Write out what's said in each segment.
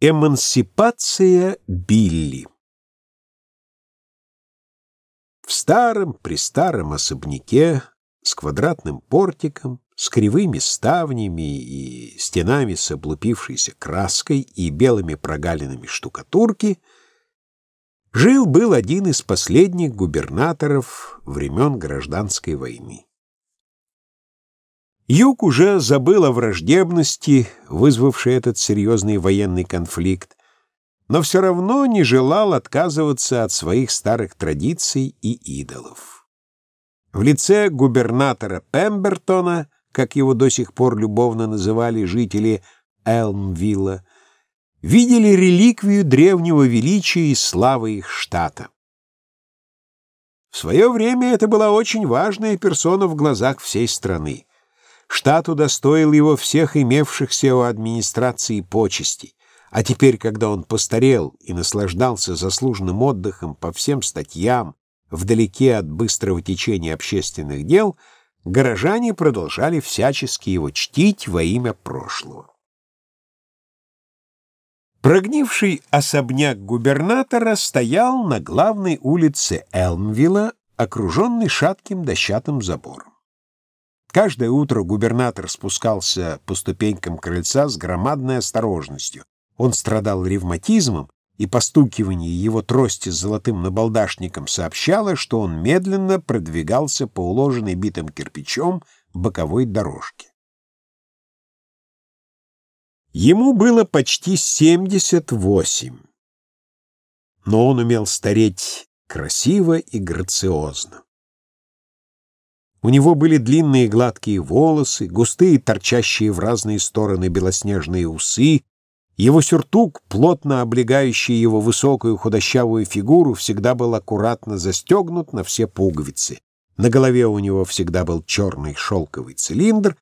Эмансипация Билли В старом престаром особняке с квадратным портиком, с кривыми ставнями и стенами с облупившейся краской и белыми прогалинами штукатурки жил-был один из последних губернаторов времен Гражданской войны. Юг уже забыл о враждебности, вызвавшей этот серьезный военный конфликт, но все равно не желал отказываться от своих старых традиций и идолов. В лице губернатора Пембертона, как его до сих пор любовно называли жители Элмвилла, видели реликвию древнего величия и славы их штата. В свое время это была очень важная персона в глазах всей страны. Штат удостоил его всех имевшихся у администрации почестей. А теперь, когда он постарел и наслаждался заслуженным отдыхом по всем статьям, вдалеке от быстрого течения общественных дел, горожане продолжали всячески его чтить во имя прошлого. Прогнивший особняк губернатора стоял на главной улице Элмвилла, окруженный шатким дощатым забором. Каждое утро губернатор спускался по ступенькам крыльца с громадной осторожностью. Он страдал ревматизмом, и постукивание его трости с золотым набалдашником сообщало, что он медленно продвигался по уложенной битым кирпичом боковой дорожке. Ему было почти 78, но он умел стареть красиво и грациозно. У него были длинные гладкие волосы, густые, торчащие в разные стороны белоснежные усы. Его сюртук, плотно облегающий его высокую худощавую фигуру, всегда был аккуратно застегнут на все пуговицы. На голове у него всегда был черный шелковый цилиндр,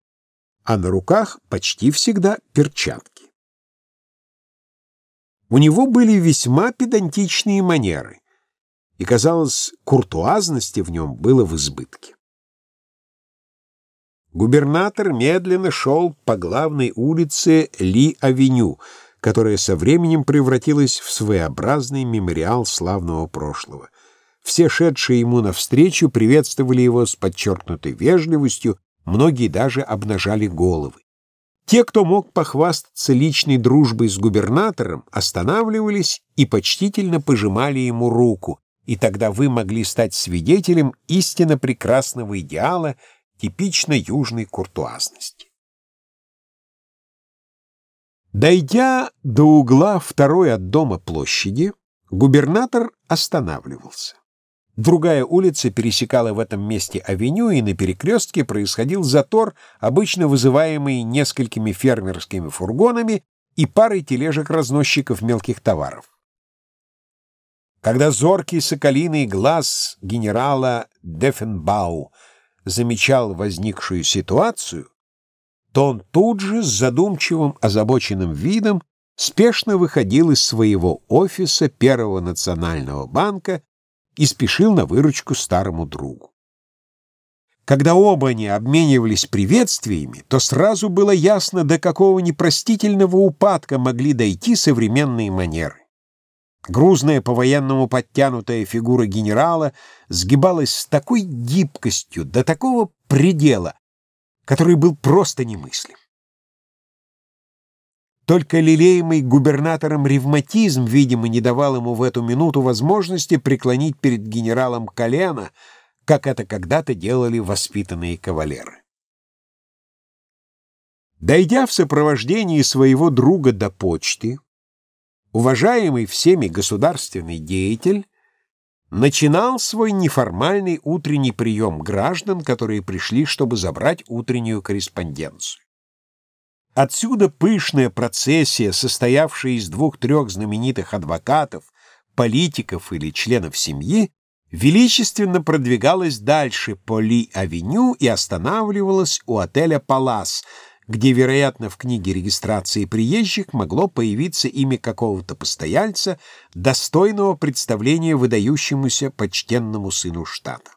а на руках почти всегда перчатки. У него были весьма педантичные манеры, и, казалось, куртуазности в нем было в избытке. Губернатор медленно шел по главной улице Ли-авеню, которая со временем превратилась в своеобразный мемориал славного прошлого. Все шедшие ему навстречу приветствовали его с подчеркнутой вежливостью, многие даже обнажали головы. Те, кто мог похвастаться личной дружбой с губернатором, останавливались и почтительно пожимали ему руку, и тогда вы могли стать свидетелем истинно прекрасного идеала — типичной южной куртуазности. Дойдя до угла второй от дома площади, губернатор останавливался. Другая улица пересекала в этом месте авеню, и на перекрестке происходил затор, обычно вызываемый несколькими фермерскими фургонами и парой тележек-разносчиков мелких товаров. Когда зоркий соколиный глаз генерала Дефенбау замечал возникшую ситуацию, то он тут же с задумчивым озабоченным видом спешно выходил из своего офиса Первого национального банка и спешил на выручку старому другу. Когда оба они обменивались приветствиями, то сразу было ясно, до какого непростительного упадка могли дойти современные манеры. Грузная по-военному подтянутая фигура генерала сгибалась с такой гибкостью до такого предела, который был просто немыслим. Только лелеемый губернатором ревматизм, видимо, не давал ему в эту минуту возможности преклонить перед генералом колено, как это когда-то делали воспитанные кавалеры. Дойдя в сопровождении своего друга до почты, уважаемый всеми государственный деятель начинал свой неформальный утренний прием граждан, которые пришли, чтобы забрать утреннюю корреспонденцию. Отсюда пышная процессия, состоявшая из двух-трех знаменитых адвокатов, политиков или членов семьи, величественно продвигалась дальше по Ли-авеню и останавливалась у отеля «Палас», где, вероятно, в книге регистрации приезжих могло появиться имя какого-то постояльца, достойного представления выдающемуся почтенному сыну штата.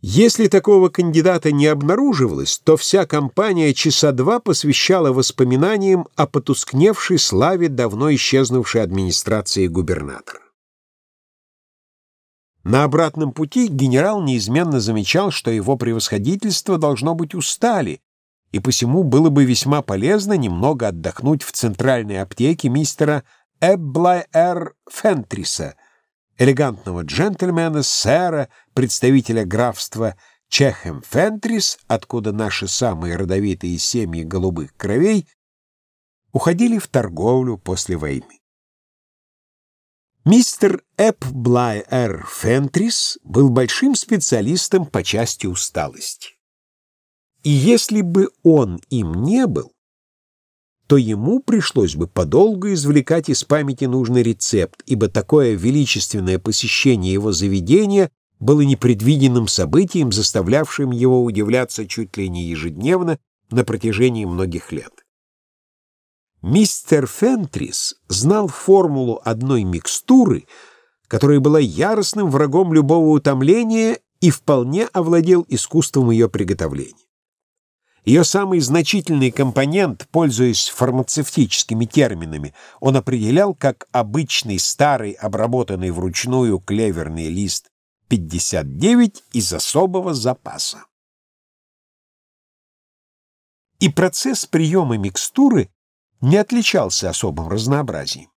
Если такого кандидата не обнаруживалось, то вся компания часа два посвящала воспоминаниям о потускневшей славе давно исчезнувшей администрации губернатора. На обратном пути генерал неизменно замечал, что его превосходительство должно быть устали, и посему было бы весьма полезно немного отдохнуть в центральной аптеке мистера Эбблай-Эр Фентриса, элегантного джентльмена, сэра, представителя графства Чехем-Фентрис, откуда наши самые родовитые семьи голубых кровей уходили в торговлю после войны. Мистер Эпблай-Эр Фентрис был большим специалистом по части усталости. И если бы он им не был, то ему пришлось бы подолгу извлекать из памяти нужный рецепт, ибо такое величественное посещение его заведения было непредвиденным событием, заставлявшим его удивляться чуть ли не ежедневно на протяжении многих лет. Мистер Фентрис знал формулу одной микстуры, которая была яростным врагом любого утомления и вполне овладел искусством ее приготовления. Ее самый значительный компонент, пользуясь фармацевтическими терминами, он определял как обычный старый обработанный вручную клеверный лист 59 из особого запаса. И процесс приема микстуры не отличался особым разнообразием.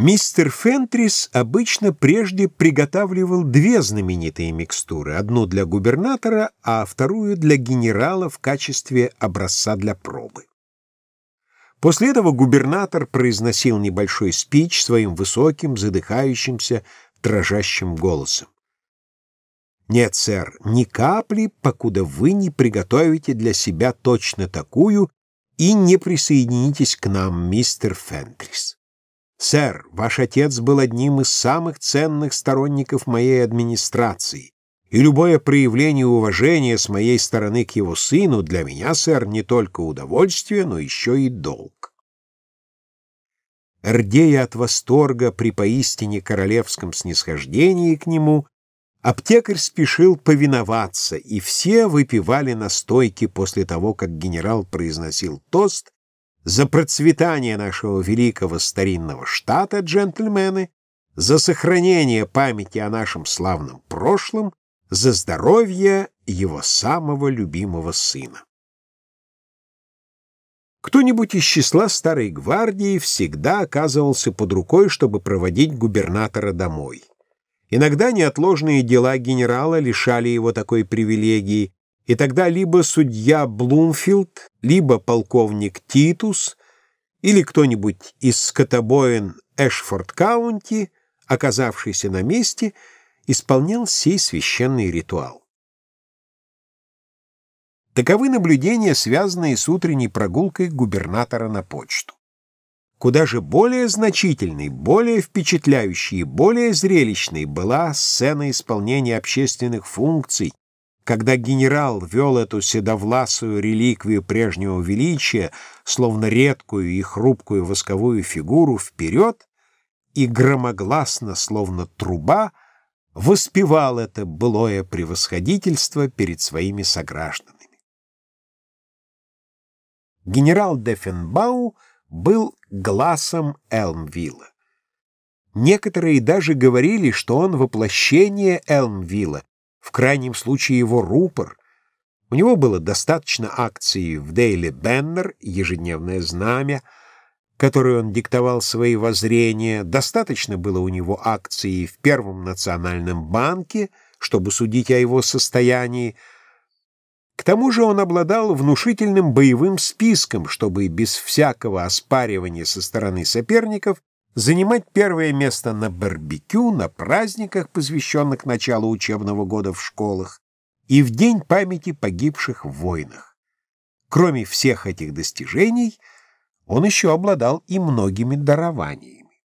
Мистер Фентрис обычно прежде приготавливал две знаменитые микстуры, одну для губернатора, а вторую для генерала в качестве образца для пробы. После этого губернатор произносил небольшой спич своим высоким, задыхающимся, дрожащим голосом. «Нет, сэр, ни капли, покуда вы не приготовите для себя точно такую и не присоединитесь к нам, мистер Фентрис». «Сэр, ваш отец был одним из самых ценных сторонников моей администрации, и любое проявление уважения с моей стороны к его сыну для меня, сэр, не только удовольствие, но еще и долг». Рдея от восторга при поистине королевском снисхождении к нему, аптекарь спешил повиноваться, и все выпивали настойки после того, как генерал произносил тост за процветание нашего великого старинного штата, джентльмены, за сохранение памяти о нашем славном прошлом, за здоровье его самого любимого сына. Кто-нибудь из числа старой гвардии всегда оказывался под рукой, чтобы проводить губернатора домой. Иногда неотложные дела генерала лишали его такой привилегии, и тогда либо судья Блумфилд, либо полковник Титус или кто-нибудь из скотобоин Эшфорд-каунти, оказавшийся на месте, исполнял сей священный ритуал. Таковы наблюдения, связанные с утренней прогулкой губернатора на почту. Куда же более значительной, более впечатляющей более зрелищной была сцена исполнения общественных функций, когда генерал вел эту седовласую реликвию прежнего величия, словно редкую и хрупкую восковую фигуру, вперед и громогласно, словно труба, воспевал это былое превосходительство перед своими согражданами. Генерал Дефенбау был глазом Элмвилла. Некоторые даже говорили, что он воплощение Элмвилла, в крайнем случае его рупор. У него было достаточно акций в Daily Banner, ежедневное знамя, которое он диктовал свои воззрения, достаточно было у него акций в Первом национальном банке, чтобы судить о его состоянии. К тому же он обладал внушительным боевым списком, чтобы без всякого оспаривания со стороны соперников занимать первое место на барбекю, на праздниках, посвященных началу учебного года в школах, и в день памяти погибших в войнах. Кроме всех этих достижений, он еще обладал и многими дарованиями.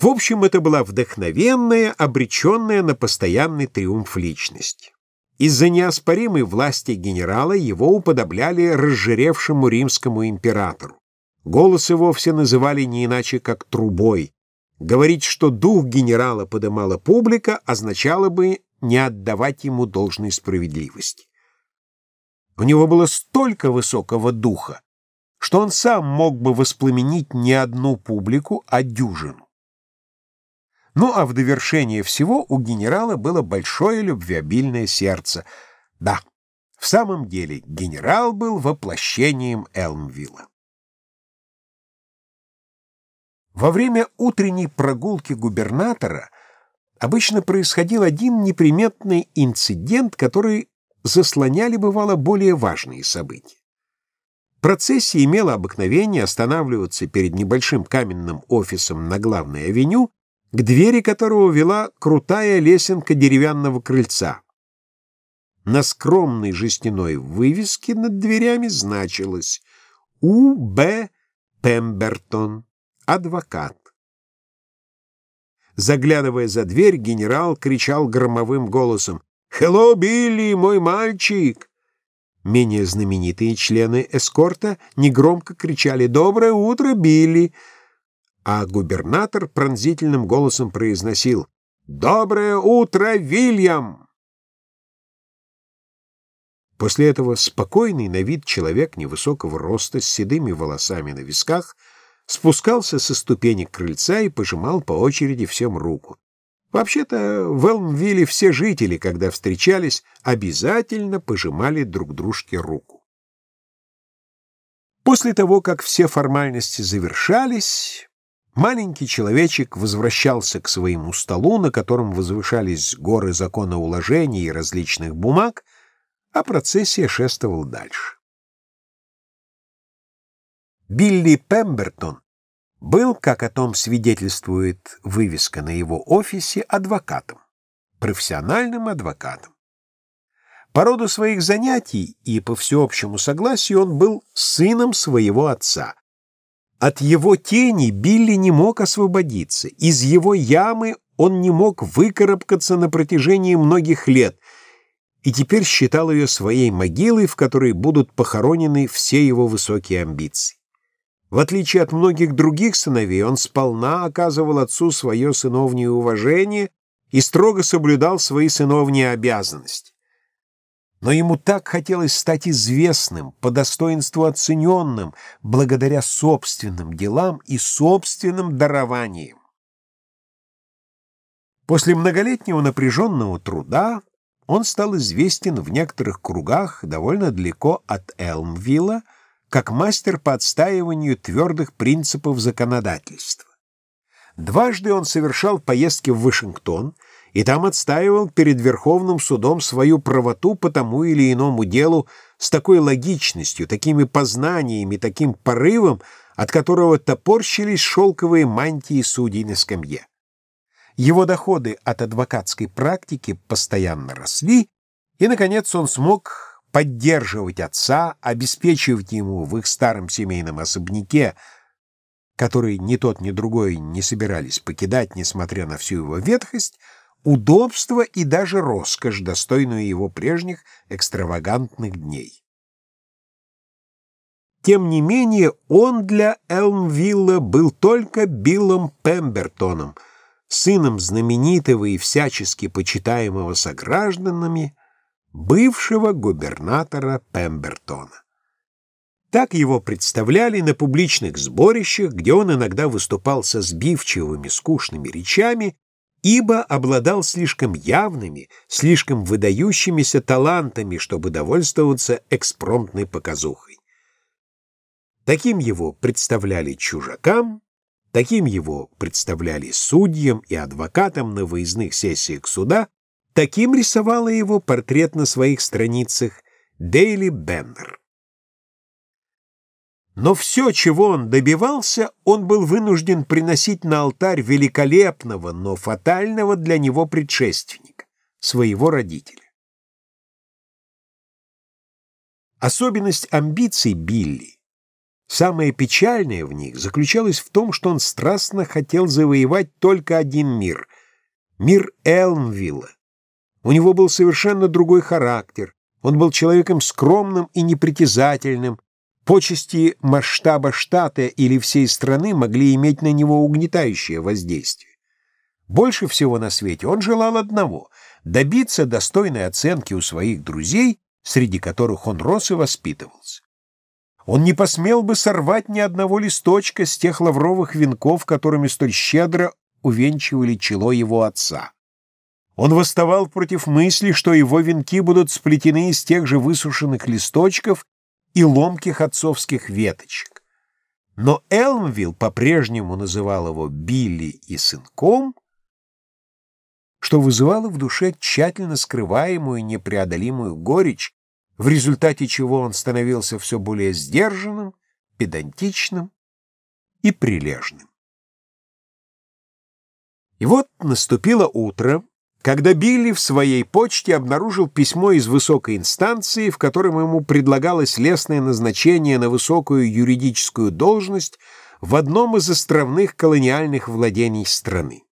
В общем, это была вдохновенная, обреченная на постоянный триумф личность. Из-за неоспоримой власти генерала его уподобляли разжиревшему римскому императору. Голос его все называли не иначе, как трубой. Говорить, что дух генерала подымала публика, означало бы не отдавать ему должной справедливости. У него было столько высокого духа, что он сам мог бы воспламенить не одну публику, а дюжину. Ну а в довершение всего у генерала было большое любвеобильное сердце. Да, в самом деле генерал был воплощением Элмвилла. Во время утренней прогулки губернатора обычно происходил один неприметный инцидент, который заслоняли, бывало, более важные события. Процессия имела обыкновение останавливаться перед небольшим каменным офисом на главной авеню, к двери которого вела крутая лесенка деревянного крыльца. На скромной жестяной вывеске над дверями значилось «У. Б. Пембертон» адвокат. Заглядывая за дверь, генерал кричал громовым голосом «Хелло, Билли, мой мальчик!» Менее знаменитые члены эскорта негромко кричали «Доброе утро, Билли!» А губернатор пронзительным голосом произносил «Доброе утро, Вильям!» После этого спокойный на вид человек невысокого роста с седыми волосами на висках — спускался со ступенек крыльца и пожимал по очереди всем руку. Вообще-то в Элмвилле все жители, когда встречались, обязательно пожимали друг дружке руку. После того, как все формальности завершались, маленький человечек возвращался к своему столу, на котором возвышались горы законоуложений и различных бумаг, а процессия шествовала дальше. Билли Пембертон был, как о том свидетельствует вывеска на его офисе, адвокатом, профессиональным адвокатом. По роду своих занятий и по всеобщему согласию он был сыном своего отца. От его тени Билли не мог освободиться, из его ямы он не мог выкарабкаться на протяжении многих лет и теперь считал ее своей могилой, в которой будут похоронены все его высокие амбиции. В отличие от многих других сыновей, он сполна оказывал отцу свое сыновнее уважение и строго соблюдал свои сыновние обязанности. Но ему так хотелось стать известным, по достоинству оцененным, благодаря собственным делам и собственным дарованиям. После многолетнего напряженного труда он стал известен в некоторых кругах довольно далеко от Элмвилла, как мастер по отстаиванию твердых принципов законодательства. Дважды он совершал поездки в Вашингтон и там отстаивал перед Верховным судом свою правоту по тому или иному делу с такой логичностью, такими познаниями, таким порывом, от которого топорщились шелковые мантии судей на скамье. Его доходы от адвокатской практики постоянно росли, и, наконец, он смог поддерживать отца, обеспечивать ему в их старом семейном особняке, который ни тот, ни другой не собирались покидать, несмотря на всю его ветхость, удобство и даже роскошь, достойную его прежних экстравагантных дней. Тем не менее, он для Элмвилла был только Биллом Пембертоном, сыном знаменитого и всячески почитаемого согражданами, бывшего губернатора Пембертона. Так его представляли на публичных сборищах, где он иногда выступал со сбивчивыми, скучными речами, ибо обладал слишком явными, слишком выдающимися талантами, чтобы довольствоваться экспромтной показухой. Таким его представляли чужакам, таким его представляли судьям и адвокатам на выездных сессиях суда, Таким рисовала его портрет на своих страницах Дейли Беннер. Но все, чего он добивался, он был вынужден приносить на алтарь великолепного, но фатального для него предшественника, своего родителя. Особенность амбиций Билли, самое печальное в них, заключалась в том, что он страстно хотел завоевать только один мир — мир Элмвилла, у него был совершенно другой характер. Он был человеком скромным и непритязательным, Почести масштаба штата или всей страны могли иметь на него угнетающее воздействие. Больше всего на свете он желал одного — добиться достойной оценки у своих друзей, среди которых он рос и воспитывался. Он не посмел бы сорвать ни одного листочка с тех лавровых венков, которыми столь щедро увенчивали чело его отца. Он восставал против мысли, что его венки будут сплетены из тех же высушенных листочков и ломких отцовских веточек. Но Элмвилл по-прежнему называл его Билли и сынком, что вызывало в душе тщательно скрываемую непреодолимую горечь, в результате чего он становился все более сдержанным, педантичным и прилежным. И вот наступило утро, когда Билли в своей почте обнаружил письмо из высокой инстанции, в котором ему предлагалось лестное назначение на высокую юридическую должность в одном из островных колониальных владений страны.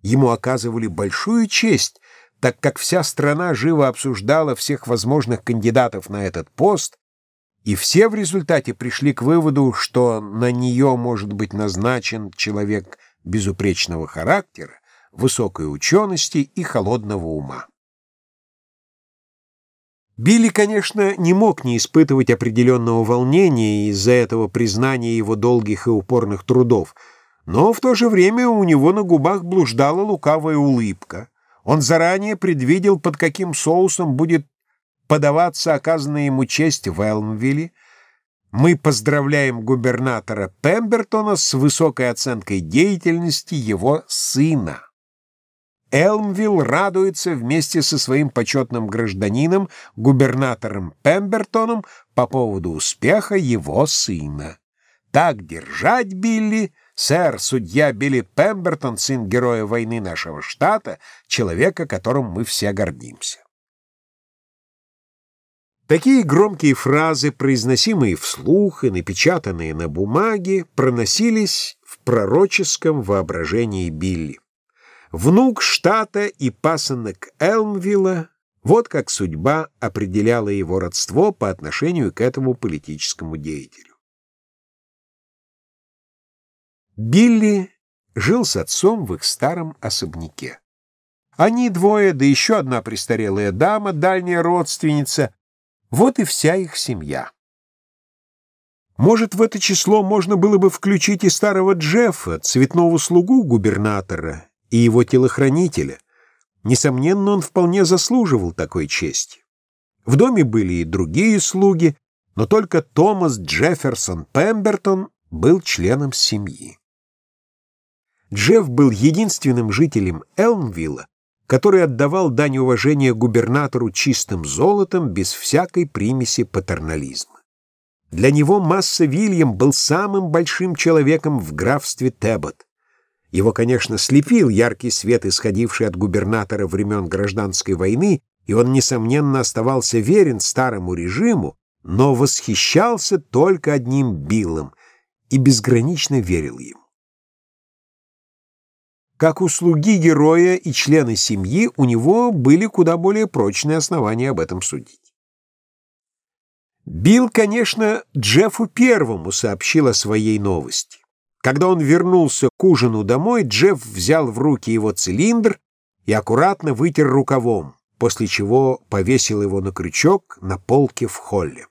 Ему оказывали большую честь, так как вся страна живо обсуждала всех возможных кандидатов на этот пост, и все в результате пришли к выводу, что на нее может быть назначен человек безупречного характера, высокой учености и холодного ума. Билли, конечно, не мог не испытывать определенного волнения из-за этого признания его долгих и упорных трудов, но в то же время у него на губах блуждала лукавая улыбка. Он заранее предвидел, под каким соусом будет подаваться оказанная ему честь в Элмвилле, мы поздравляем губернатора Пембертона с высокой оценкой деятельности его сына. Элмвилл радуется вместе со своим почетным гражданином, губернатором Пембертоном, по поводу успеха его сына. Так держать, Билли, сэр, судья Билли Пембертон, сын героя войны нашего штата, человека, которым мы все гордимся. Такие громкие фразы, произносимые вслух и напечатанные на бумаге, проносились в пророческом воображении Билли. Внук штата и пасынок Элмвилла, вот как судьба определяла его родство по отношению к этому политическому деятелю. Билли жил с отцом в их старом особняке. Они двое, да еще одна престарелая дама, дальняя родственница, вот и вся их семья. Может, в это число можно было бы включить и старого Джеффа, цветного слугу губернатора, и его телохранителя. Несомненно, он вполне заслуживал такой чести. В доме были и другие слуги, но только Томас Джефферсон Пембертон был членом семьи. Джефф был единственным жителем Элмвилла, который отдавал дань уважения губернатору чистым золотом без всякой примеси патернализма. Для него Масса Вильям был самым большим человеком в графстве Тебот. Его, конечно, слепил яркий свет, исходивший от губернатора времен гражданской войны, и он, несомненно, оставался верен старому режиму, но восхищался только одним Биллом и безгранично верил ему. Как у слуги героя и члены семьи, у него были куда более прочные основания об этом судить. Билл, конечно, Джеффу первому сообщил о своей новости. Когда он вернулся к ужину домой, Джефф взял в руки его цилиндр и аккуратно вытер рукавом, после чего повесил его на крючок на полке в холле.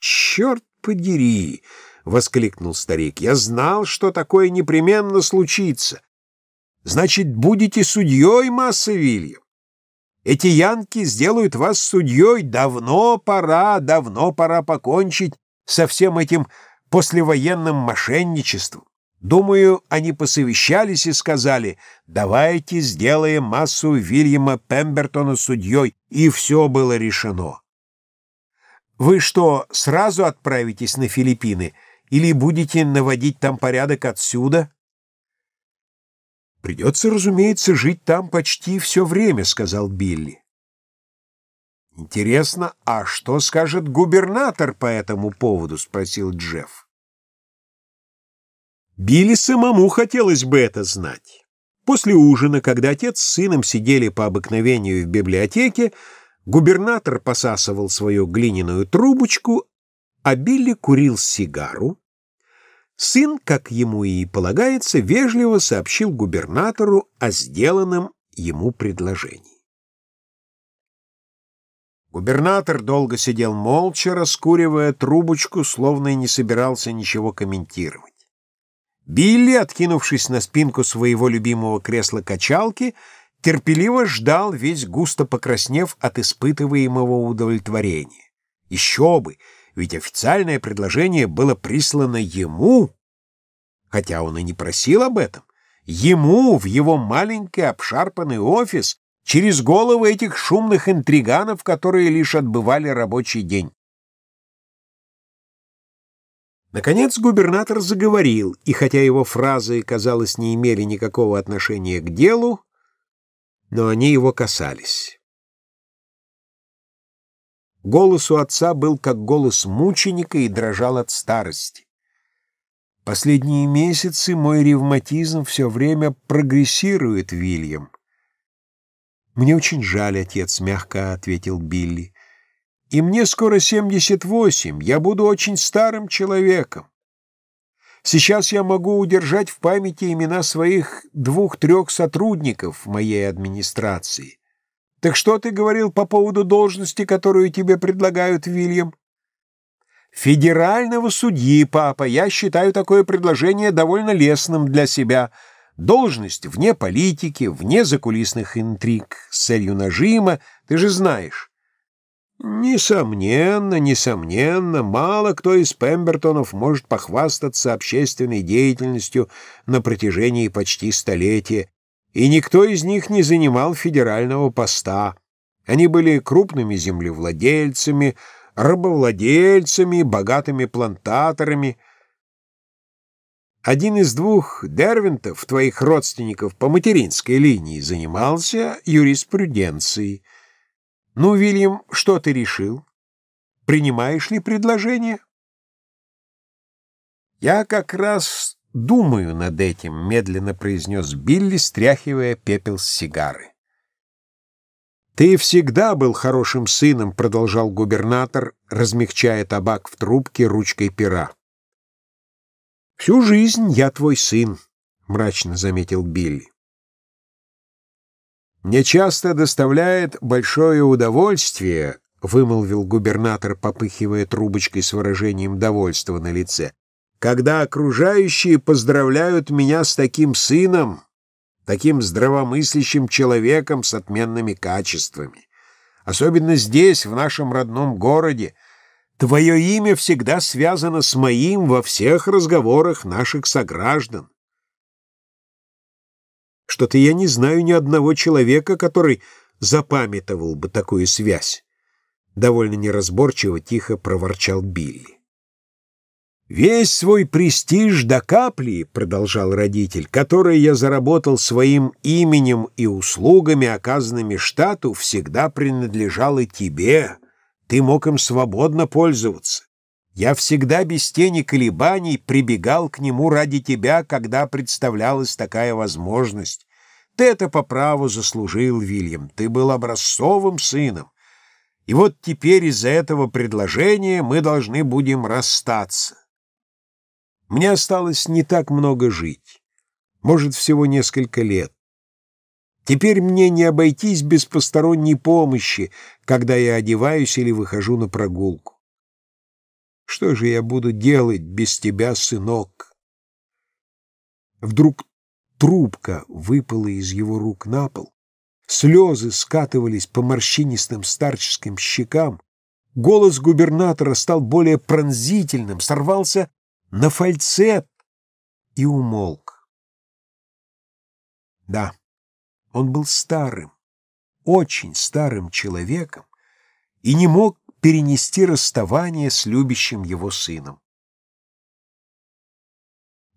«Черт подери!» — воскликнул старик. «Я знал, что такое непременно случится. Значит, будете судьей, Масса Вильям. Эти янки сделают вас судьей. Давно пора, давно пора покончить со всем этим послевоенным мошенничеством. Думаю, они посовещались и сказали, давайте сделаем массу Вильяма Пембертона судьей, и все было решено. Вы что, сразу отправитесь на Филиппины или будете наводить там порядок отсюда? «Придется, разумеется, жить там почти все время», — сказал Билли. «Интересно, а что скажет губернатор по этому поводу?» — спросил Джефф. Билли самому хотелось бы это знать. После ужина, когда отец с сыном сидели по обыкновению в библиотеке, Губернатор посасывал свою глиняную трубочку, а Билли курил сигару. Сын, как ему и полагается, вежливо сообщил губернатору о сделанном ему предложении. Губернатор долго сидел молча, раскуривая трубочку, словно и не собирался ничего комментировать. Билли, откинувшись на спинку своего любимого кресла-качалки, терпеливо ждал, весь густо покраснев от испытываемого удовлетворения. Еще бы, ведь официальное предложение было прислано ему, хотя он и не просил об этом, ему в его маленький обшарпанный офис через головы этих шумных интриганов, которые лишь отбывали рабочий день. Наконец губернатор заговорил, и хотя его фразы, казалось, не имели никакого отношения к делу, но они его касались. Голос у отца был как голос мученика и дрожал от старости. Последние месяцы мой ревматизм все время прогрессирует, Вильям. Мне очень жаль, отец, мягко ответил Билли. И мне скоро 78, я буду очень старым человеком. Сейчас я могу удержать в памяти имена своих двух-трех сотрудников моей администрации. Так что ты говорил по поводу должности, которую тебе предлагают, Вильям? Федерального судьи, папа, я считаю такое предложение довольно лестным для себя. Должность вне политики, вне закулисных интриг с целью нажима, ты же знаешь. Несомненно, несомненно, мало кто из Пембертонов может похвастаться общественной деятельностью на протяжении почти столетия, и никто из них не занимал федерального поста. Они были крупными землевладельцами, рабовладельцами, богатыми плантаторами. Один из двух Дервинтов, твоих родственников по материнской линии, занимался юриспруденцией. «Ну, Вильям, что ты решил? Принимаешь ли предложение?» «Я как раз думаю над этим», — медленно произнес Билли, стряхивая пепел с сигары. «Ты всегда был хорошим сыном», — продолжал губернатор, размягчая табак в трубке ручкой пера. «Всю жизнь я твой сын», — мрачно заметил Билли. «Мне часто доставляет большое удовольствие», — вымолвил губернатор, попыхивая трубочкой с выражением довольства на лице, «когда окружающие поздравляют меня с таким сыном, таким здравомыслящим человеком с отменными качествами. Особенно здесь, в нашем родном городе, твое имя всегда связано с моим во всех разговорах наших сограждан. Что-то я не знаю ни одного человека, который запамятовал бы такую связь. Довольно неразборчиво тихо проворчал Билли. «Весь свой престиж до капли, — продолжал родитель, — который я заработал своим именем и услугами, оказанными штату, всегда принадлежал и тебе. Ты мог им свободно пользоваться. Я всегда без тени колебаний прибегал к нему ради тебя, когда представлялась такая возможность. Ты это по праву заслужил, Вильям. Ты был образцовым сыном. И вот теперь из-за этого предложения мы должны будем расстаться. Мне осталось не так много жить. Может, всего несколько лет. Теперь мне не обойтись без посторонней помощи, когда я одеваюсь или выхожу на прогулку. Что же я буду делать без тебя, сынок? Вдруг трубка выпала из его рук на пол, слезы скатывались по морщинистым старческим щекам, голос губернатора стал более пронзительным, сорвался на фальцет и умолк. Да, он был старым, очень старым человеком и не мог перенести расставание с любящим его сыном.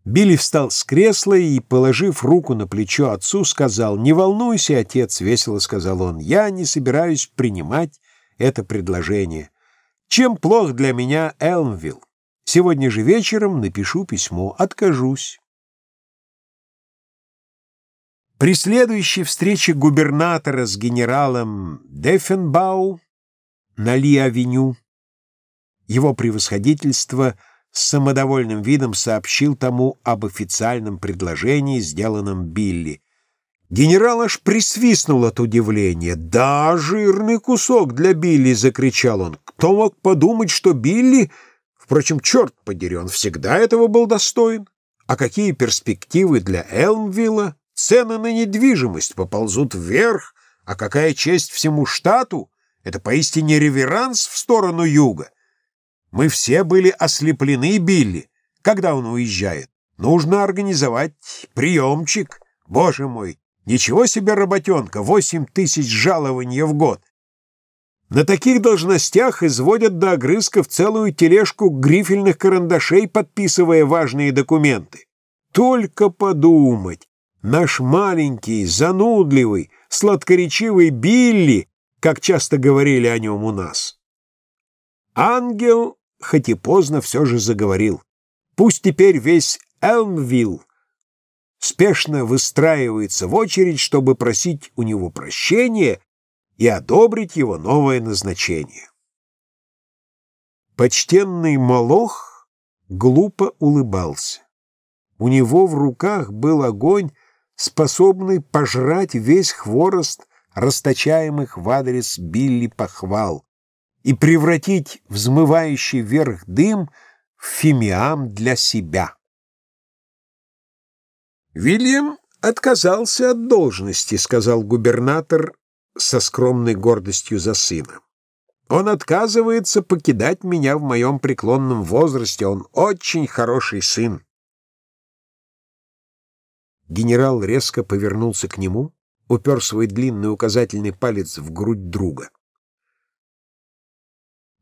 Билли встал с кресла и, положив руку на плечо отцу, сказал, «Не волнуйся, отец», — весело сказал он, — «я не собираюсь принимать это предложение. Чем плох для меня Элмвилл? Сегодня же вечером напишу письмо, откажусь». При следующей встрече губернатора с генералом Деффенбау на Ли-авеню его превосходительство с самодовольным видом сообщил тому об официальном предложении, сделанном Билли. Генерал аж присвистнул от удивления. «Да, жирный кусок для Билли!» — закричал он. «Кто мог подумать, что Билли...» Впрочем, черт подери, он всегда этого был достоин. А какие перспективы для Элмвилла? Цены на недвижимость поползут вверх, а какая честь всему штату! Это поистине реверанс в сторону юга. Мы все были ослеплены Билли, когда он уезжает. Нужно организовать приемчик. Боже мой, ничего себе работенка, восемь тысяч жалований в год. На таких должностях изводят до огрызков целую тележку грифельных карандашей, подписывая важные документы. Только подумать, наш маленький, занудливый, сладкоречивый Билли, как часто говорили о нем у нас. Ангел, хоть и поздно, все же заговорил. Пусть теперь весь Элмвилл спешно выстраивается в очередь, чтобы просить у него прощения и одобрить его новое назначение. Почтенный Молох глупо улыбался. У него в руках был огонь, способный пожрать весь хворост расточаемых в адрес Билли похвал и превратить взмывающий вверх дым в фимиам для себя. «Вильям отказался от должности», — сказал губернатор со скромной гордостью за сына. Он отказывается покидать меня в моем преклонном возрасте. Он очень хороший сын. Генерал резко повернулся к нему, упер свой длинный указательный палец в грудь друга.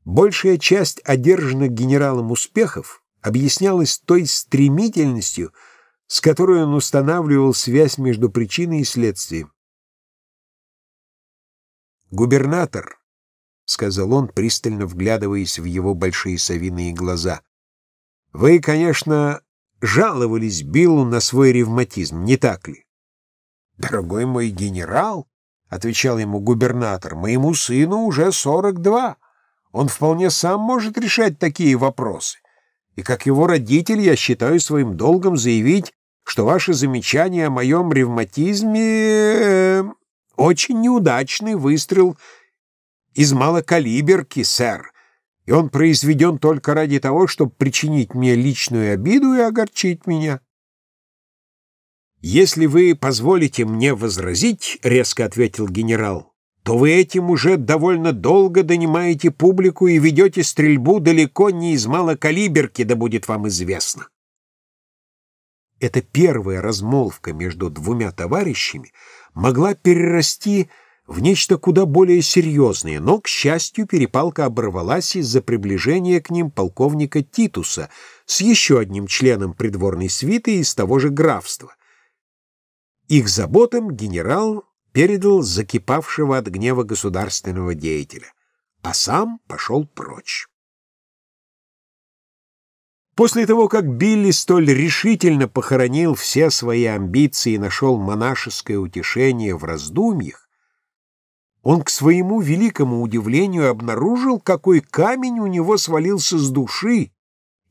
Большая часть одержанных генералом успехов объяснялась той стремительностью, с которой он устанавливал связь между причиной и следствием. «Губернатор», — сказал он, пристально вглядываясь в его большие совиные глаза, — «вы, конечно, жаловались Биллу на свой ревматизм, не так ли?» «Дорогой мой генерал», — отвечал ему губернатор, — «моему сыну уже сорок два. Он вполне сам может решать такие вопросы. И как его родитель я считаю своим долгом заявить, что ваши замечания о моем ревматизме очень неудачный выстрел из малокалиберки, сэр, и он произведен только ради того, чтобы причинить мне личную обиду и огорчить меня. «Если вы позволите мне возразить, — резко ответил генерал, — то вы этим уже довольно долго донимаете публику и ведете стрельбу далеко не из малокалиберки, да будет вам известно». Эта первая размолвка между двумя товарищами — могла перерасти в нечто куда более серьезное, но, к счастью, перепалка оборвалась из-за приближения к ним полковника Титуса с еще одним членом придворной свиты из того же графства. Их заботам генерал передал закипавшего от гнева государственного деятеля, а сам пошел прочь. После того, как Билли столь решительно похоронил все свои амбиции и нашел монашеское утешение в раздумьях, он к своему великому удивлению обнаружил, какой камень у него свалился с души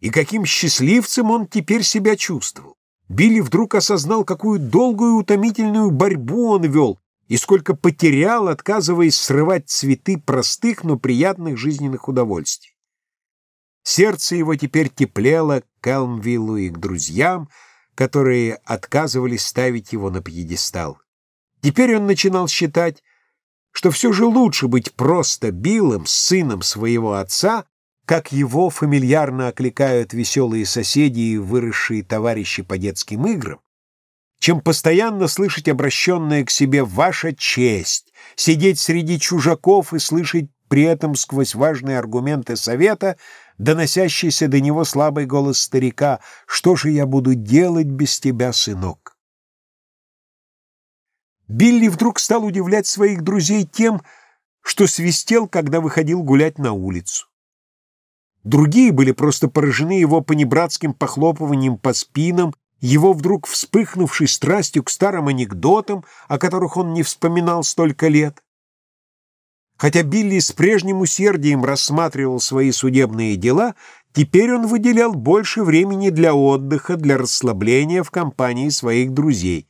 и каким счастливцем он теперь себя чувствовал. Билли вдруг осознал, какую долгую утомительную борьбу он вел и сколько потерял, отказываясь срывать цветы простых, но приятных жизненных удовольствий. Сердце его теперь теплело к Элмвиллу и к друзьям, которые отказывались ставить его на пьедестал. Теперь он начинал считать, что все же лучше быть просто Биллом, сыном своего отца, как его фамильярно окликают веселые соседи и выросшие товарищи по детским играм, чем постоянно слышать обращенное к себе «Ваша честь», сидеть среди чужаков и слышать при этом сквозь важные аргументы совета доносящийся до него слабый голос старика «Что же я буду делать без тебя, сынок?» Билли вдруг стал удивлять своих друзей тем, что свистел, когда выходил гулять на улицу. Другие были просто поражены его понебратским похлопыванием по спинам его вдруг вспыхнувшей страстью к старым анекдотам, о которых он не вспоминал столько лет. Хотя Билли с прежним усердием рассматривал свои судебные дела, теперь он выделял больше времени для отдыха, для расслабления в компании своих друзей.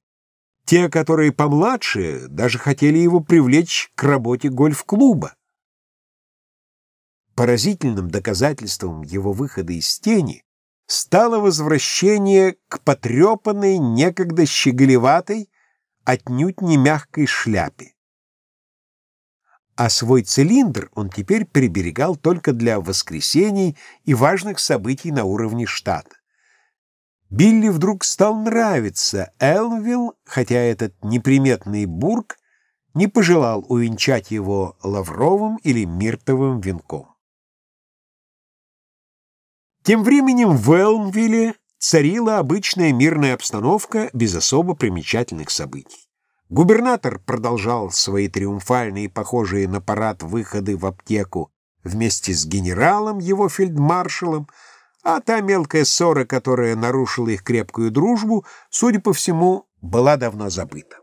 Те, которые помладше, даже хотели его привлечь к работе гольф-клуба. Поразительным доказательством его выхода из тени стало возвращение к потрепанной, некогда щеголеватой, отнюдь не мягкой шляпе. А свой цилиндр он теперь приберегал только для воскресений и важных событий на уровне штата. Билли вдруг стал нравиться Элвилл, хотя этот неприметный бург не пожелал увенчать его лавровым или миртовым венком. Тем временем в Элмвилле царила обычная мирная обстановка без особо примечательных событий. Губернатор продолжал свои триумфальные, похожие на парад выходы в аптеку вместе с генералом, его фельдмаршалом, а та мелкая ссора, которая нарушила их крепкую дружбу, судя по всему, была давно забыта.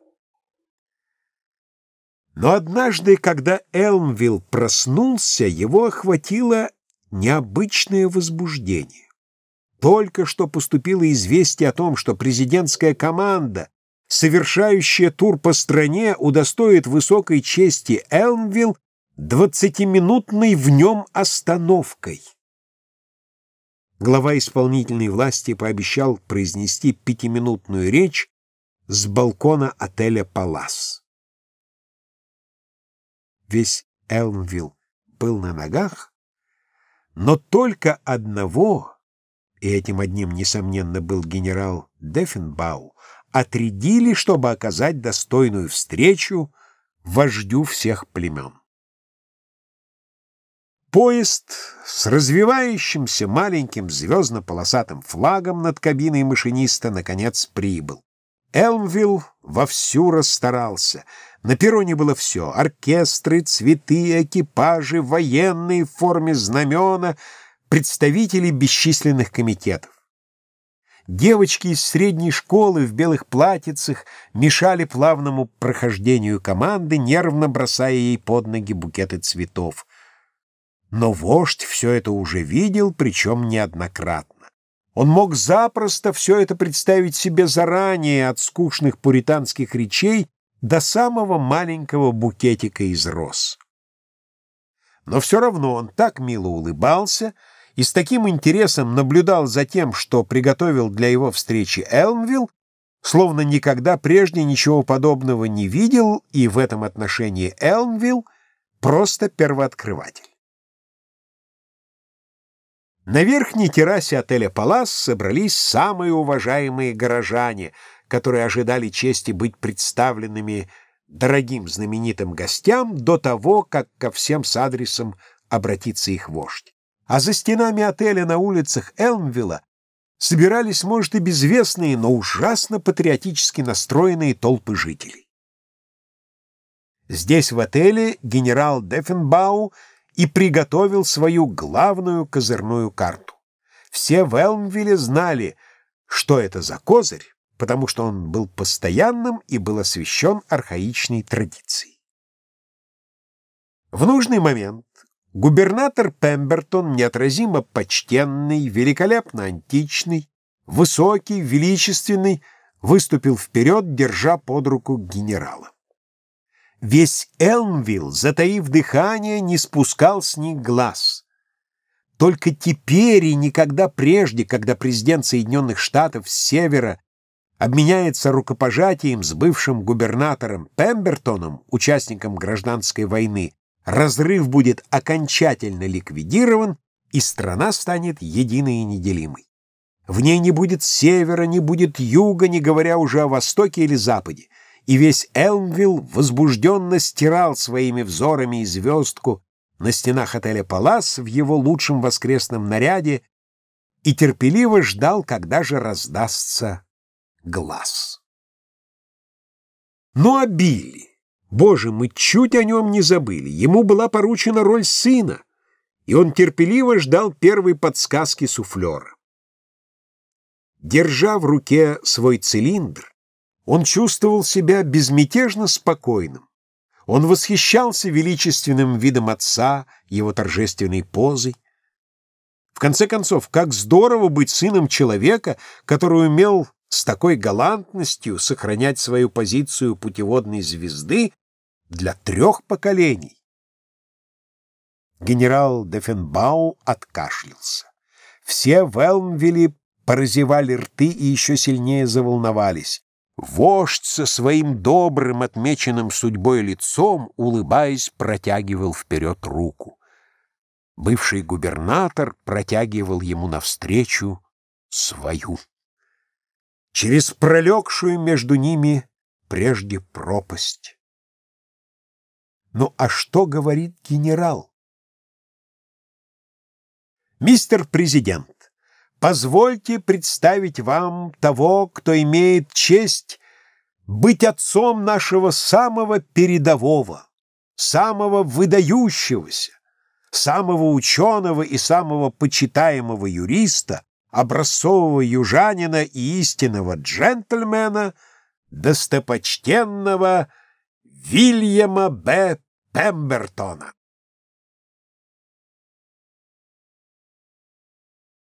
Но однажды, когда Элмвилл проснулся, его охватило необычное возбуждение. Только что поступило известие о том, что президентская команда, совершающая тур по стране, удостоит высокой чести Элмвилл двадцатиминутной в нем остановкой. Глава исполнительной власти пообещал произнести пятиминутную речь с балкона отеля «Палас». Весь Элмвилл был на ногах, но только одного, и этим одним, несомненно, был генерал Деффенбау, отрядили, чтобы оказать достойную встречу вождю всех племен. Поезд с развивающимся маленьким звездно-полосатым флагом над кабиной машиниста наконец прибыл. Элмвилл вовсю расстарался. На перроне было все — оркестры, цветы, экипажи, военные в форме знамена, представители бесчисленных комитетов. Девочки из средней школы в белых платьицах мешали плавному прохождению команды, нервно бросая ей под ноги букеты цветов. Но вождь все это уже видел, причем неоднократно. Он мог запросто все это представить себе заранее от скучных пуританских речей до самого маленького букетика из роз. Но все равно он так мило улыбался и с таким интересом наблюдал за тем, что приготовил для его встречи Элмвилл, словно никогда прежде ничего подобного не видел, и в этом отношении Элмвилл просто первооткрыватель. На верхней террасе отеля «Палас» собрались самые уважаемые горожане, которые ожидали чести быть представленными дорогим знаменитым гостям до того, как ко всем с адресом обратится их вождь. А за стенами отеля на улицах Элмвилла собирались, может, и безвестные, но ужасно патриотически настроенные толпы жителей. Здесь, в отеле, генерал Деффенбау и приготовил свою главную козырную карту. Все в Элмвилле знали, что это за козырь, потому что он был постоянным и был освящен архаичной традицией. В нужный момент губернатор Пембертон, неотразимо почтенный, великолепно античный, высокий, величественный, выступил вперед, держа под руку генерала. Весь Элмвилл, затаив дыхание, не спускал с них глаз. Только теперь и никогда прежде, когда президент Соединенных Штатов с севера обменяется рукопожатием с бывшим губернатором Пембертоном, участником гражданской войны, разрыв будет окончательно ликвидирован, и страна станет единой и неделимой. В ней не будет севера, не будет юга, не говоря уже о востоке или западе и весь Элмвилл возбужденно стирал своими взорами и звездку на стенах отеля «Палас» в его лучшем воскресном наряде и терпеливо ждал, когда же раздастся глаз. Ну а Билли? Боже, мы чуть о нем не забыли. Ему была поручена роль сына, и он терпеливо ждал первой подсказки суфлера. Держа в руке свой цилиндр, он чувствовал себя безмятежно спокойным. Он восхищался величественным видом отца, его торжественной позой. В конце концов, как здорово быть сыном человека, который умел с такой галантностью сохранять свою позицию путеводной звезды для трех поколений. Генерал Дефенбау откашлялся. Все в Элмвилле поразевали рты и еще сильнее заволновались. Вождь со своим добрым, отмеченным судьбой лицом, улыбаясь, протягивал вперед руку. Бывший губернатор протягивал ему навстречу свою. Через пролегшую между ними прежде пропасть. Ну а что говорит генерал? Мистер президент, позвольте представить вам того, кто имеет честь быть отцом нашего самого передового, самого выдающегося, самого ученого и самого почитаемого юриста, образцового южанина и истинного джентльмена, достопочтенного Вильяма Б. Пембертона.